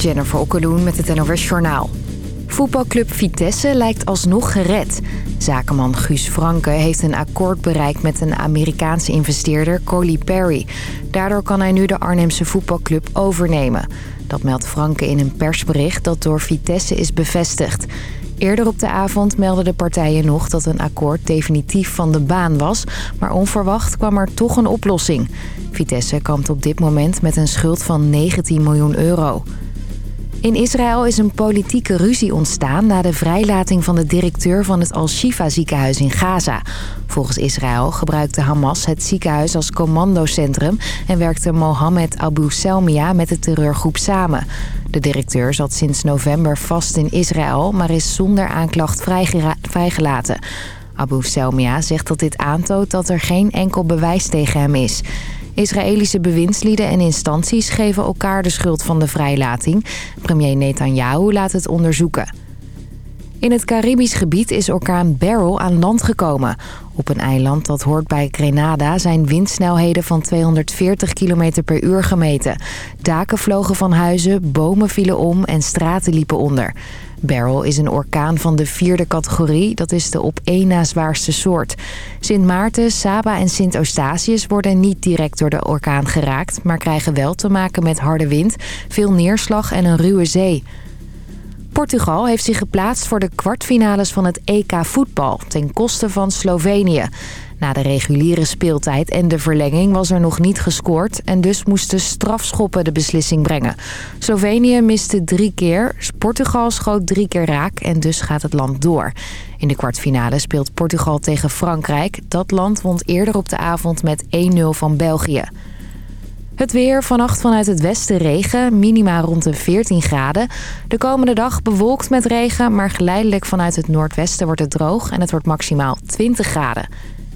Jennifer Okkeloen met het NOS Journaal. Voetbalclub Vitesse lijkt alsnog gered. Zakenman Guus Franke heeft een akkoord bereikt met een Amerikaanse investeerder, Coley Perry. Daardoor kan hij nu de Arnhemse voetbalclub overnemen. Dat meldt Franke in een persbericht dat door Vitesse is bevestigd. Eerder op de avond meldden de partijen nog dat een akkoord definitief van de baan was... maar onverwacht kwam er toch een oplossing. Vitesse kampt op dit moment met een schuld van 19 miljoen euro. In Israël is een politieke ruzie ontstaan na de vrijlating van de directeur van het Al-Shifa ziekenhuis in Gaza. Volgens Israël gebruikte Hamas het ziekenhuis als commandocentrum en werkte Mohammed Abu Selmia met de terreurgroep samen. De directeur zat sinds november vast in Israël, maar is zonder aanklacht vrijgelaten. Abu Selmia zegt dat dit aantoont dat er geen enkel bewijs tegen hem is. Israëlische bewindslieden en instanties geven elkaar de schuld van de vrijlating. Premier Netanyahu laat het onderzoeken. In het Caribisch gebied is orkaan Beryl aan land gekomen. Op een eiland dat hoort bij Grenada zijn windsnelheden van 240 km per uur gemeten. Daken vlogen van huizen, bomen vielen om en straten liepen onder. Beryl is een orkaan van de vierde categorie. Dat is de op één na zwaarste soort. Sint Maarten, Saba en Sint Eustatius worden niet direct door de orkaan geraakt... maar krijgen wel te maken met harde wind, veel neerslag en een ruwe zee. Portugal heeft zich geplaatst voor de kwartfinales van het EK voetbal... ten koste van Slovenië. Na de reguliere speeltijd en de verlenging was er nog niet gescoord... en dus moesten strafschoppen de beslissing brengen. Slovenië miste drie keer, Portugal schoot drie keer raak en dus gaat het land door. In de kwartfinale speelt Portugal tegen Frankrijk. Dat land won eerder op de avond met 1-0 van België. Het weer, vannacht vanuit het westen regen, minima rond de 14 graden. De komende dag bewolkt met regen, maar geleidelijk vanuit het noordwesten wordt het droog... en het wordt maximaal 20 graden.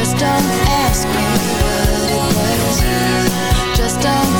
Just don't ask me what it was. Just don't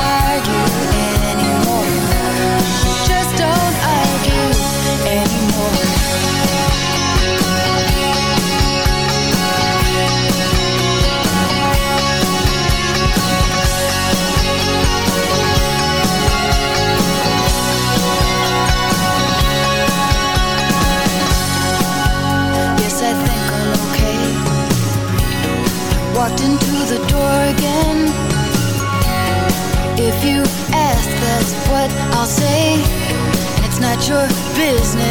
business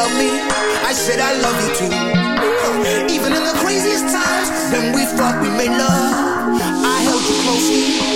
love me? I said I love you too. Even in the craziest times when we fought, we made love, I held you closely.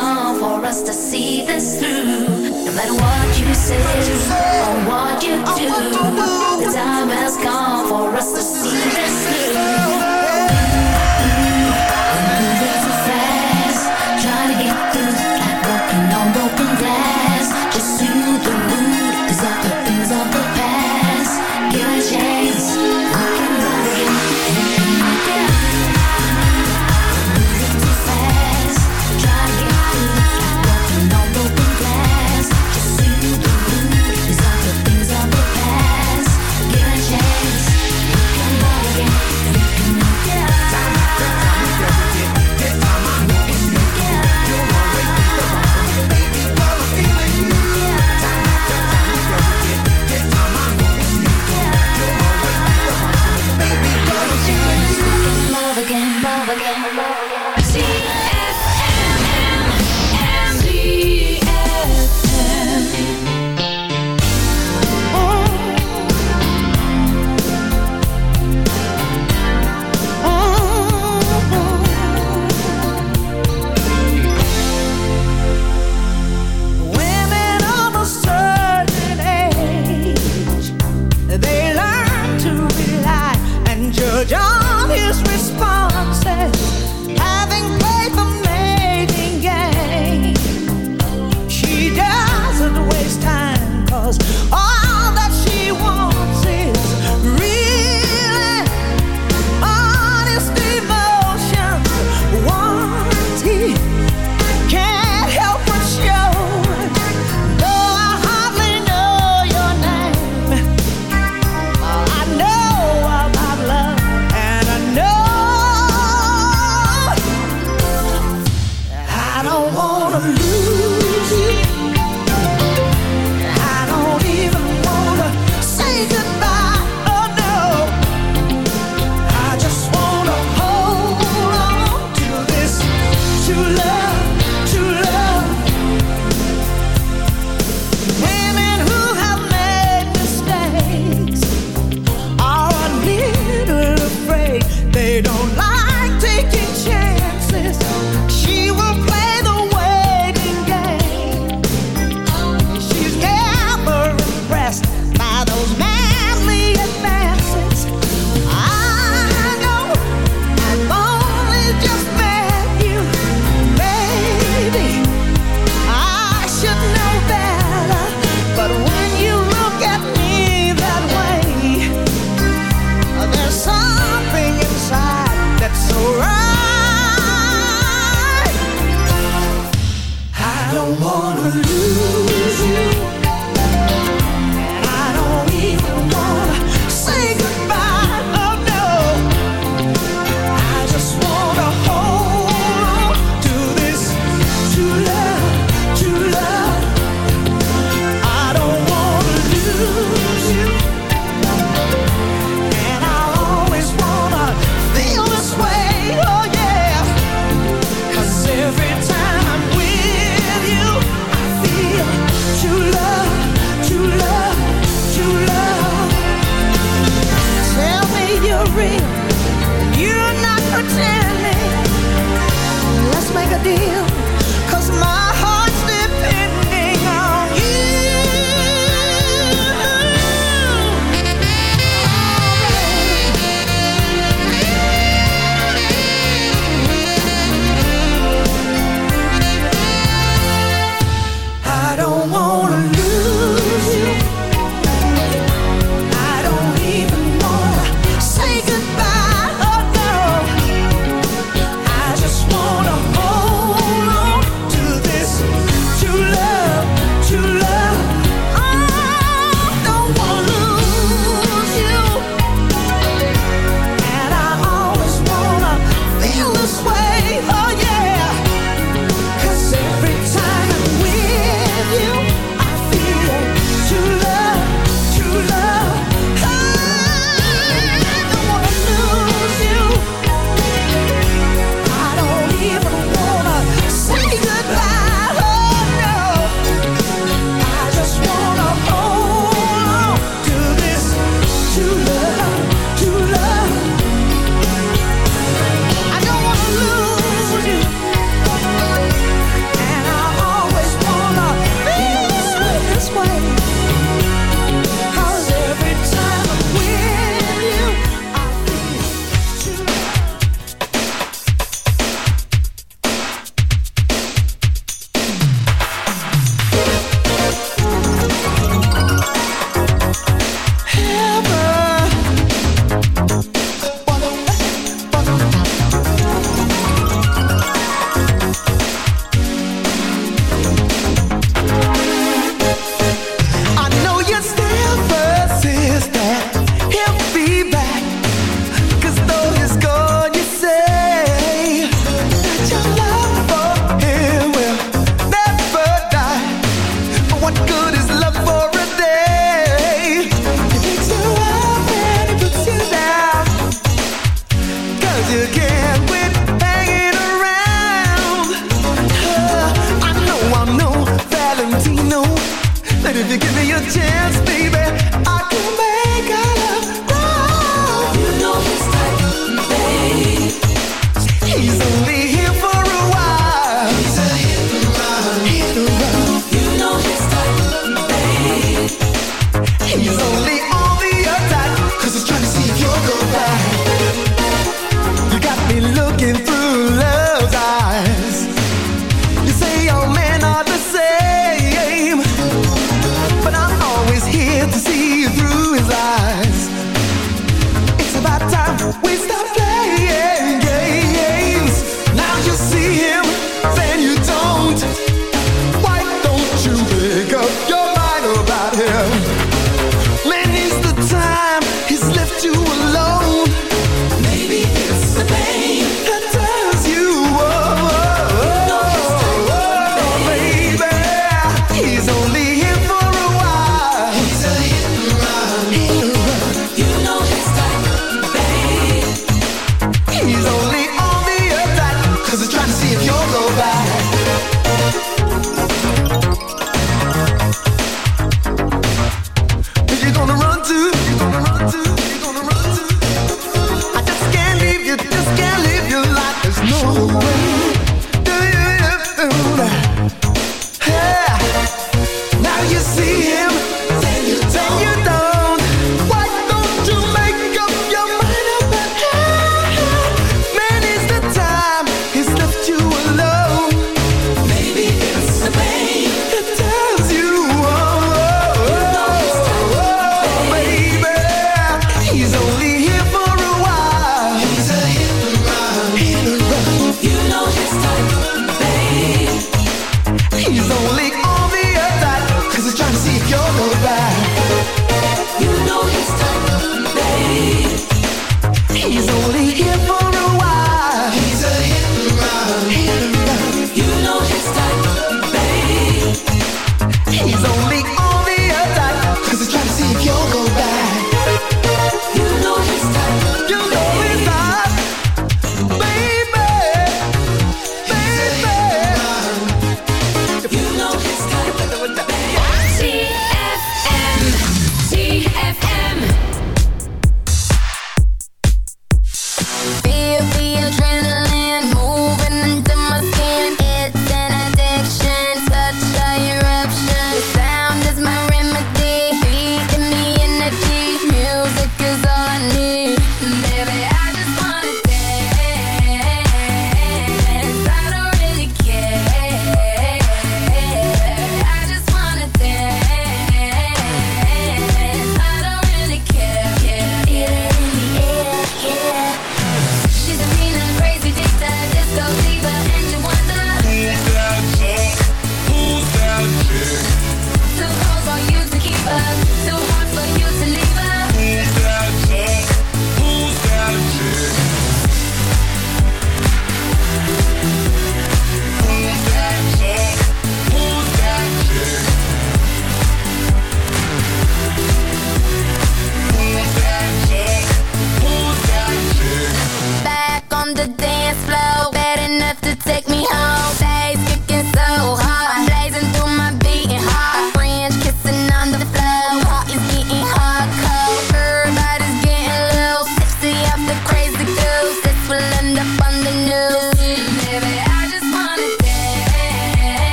gone for us to see this through. No matter what you say or what you do, the time has gone for us to see this through.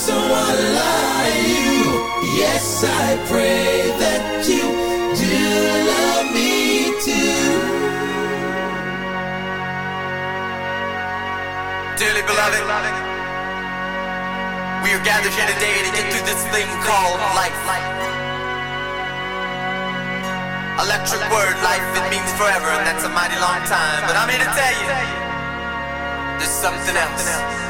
someone like you. Yes, I pray that you do love me too. Dearly beloved, we are gathered here today to get through this thing called life. Electric word, life, it means forever, and that's a mighty long time. But I'm here to tell you, there's something else.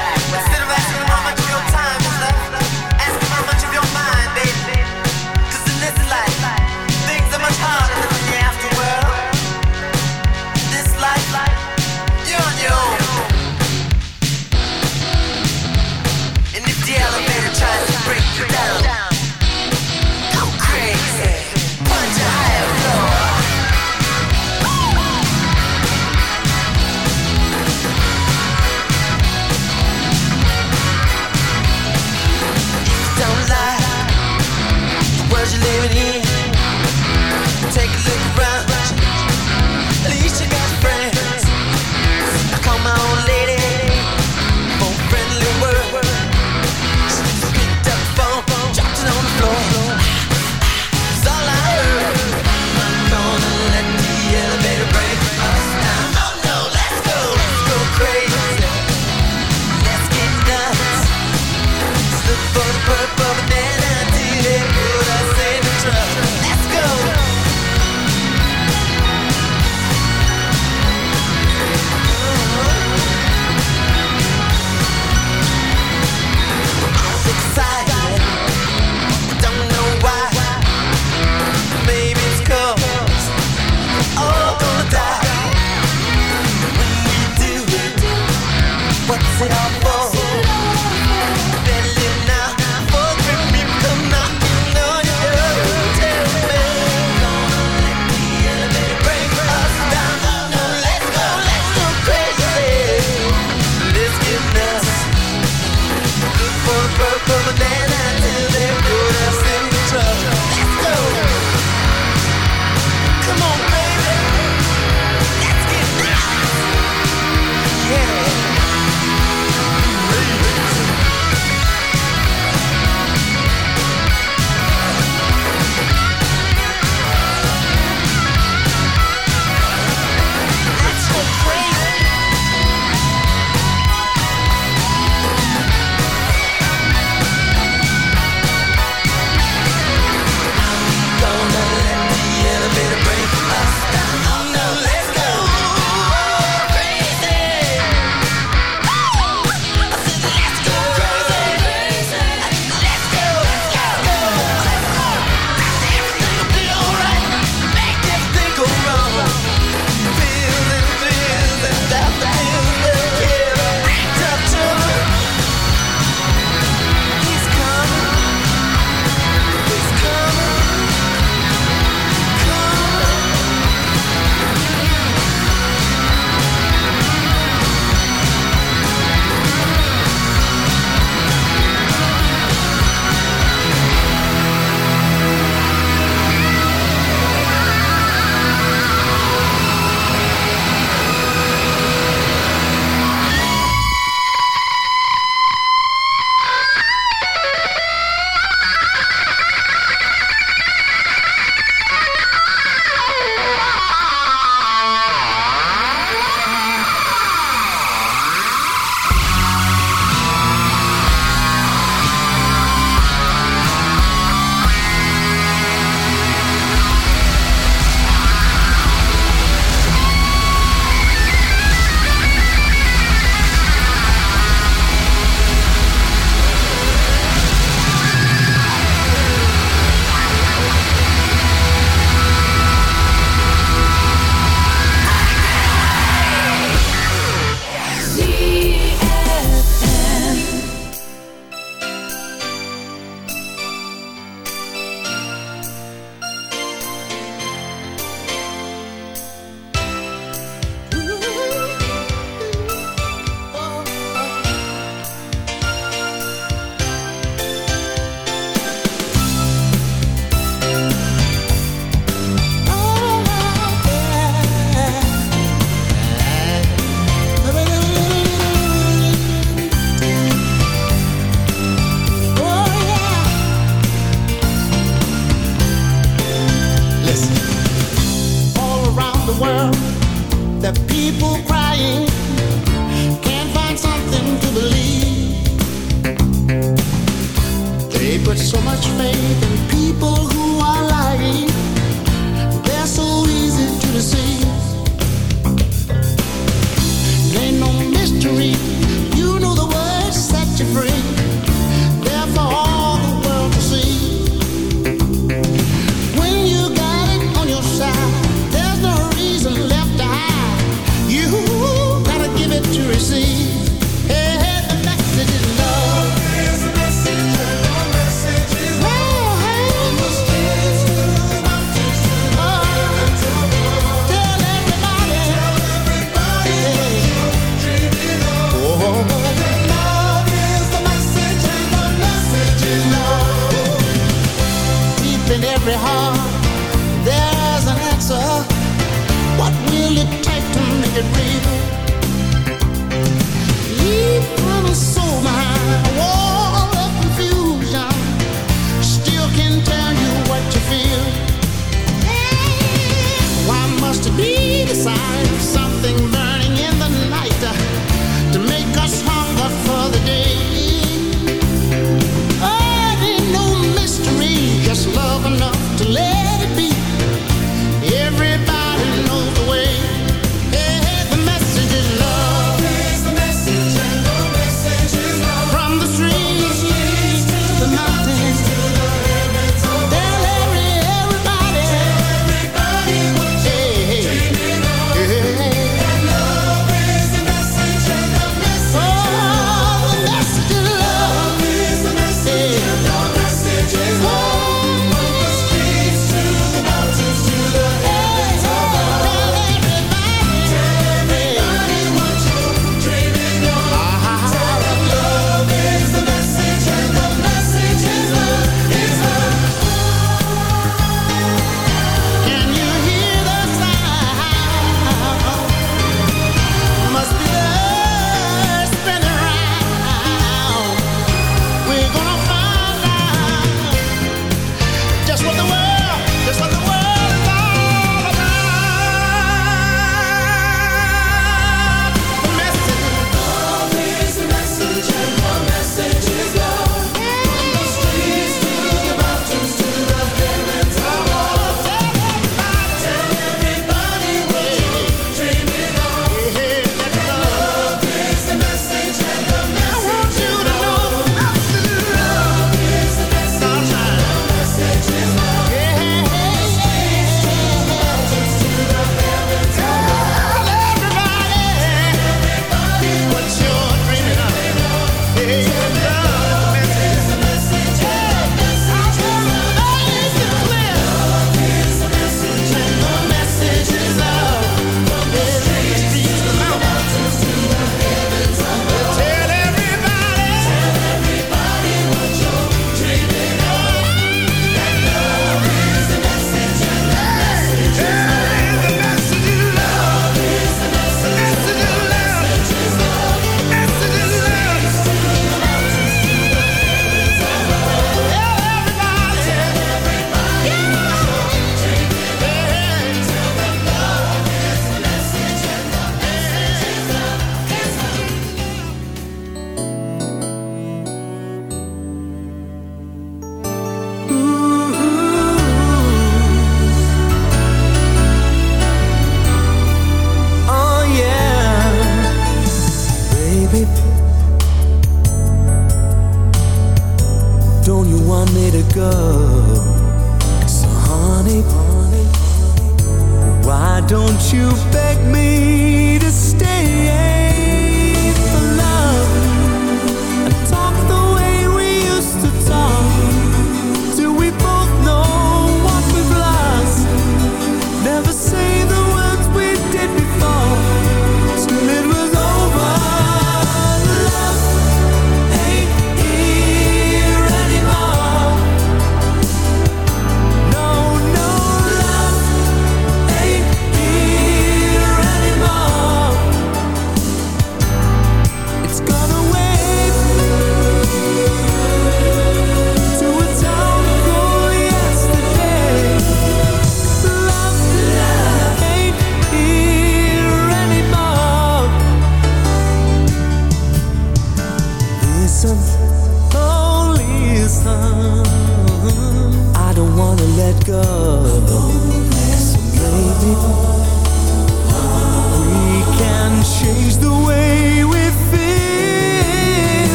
Put so much faith in people who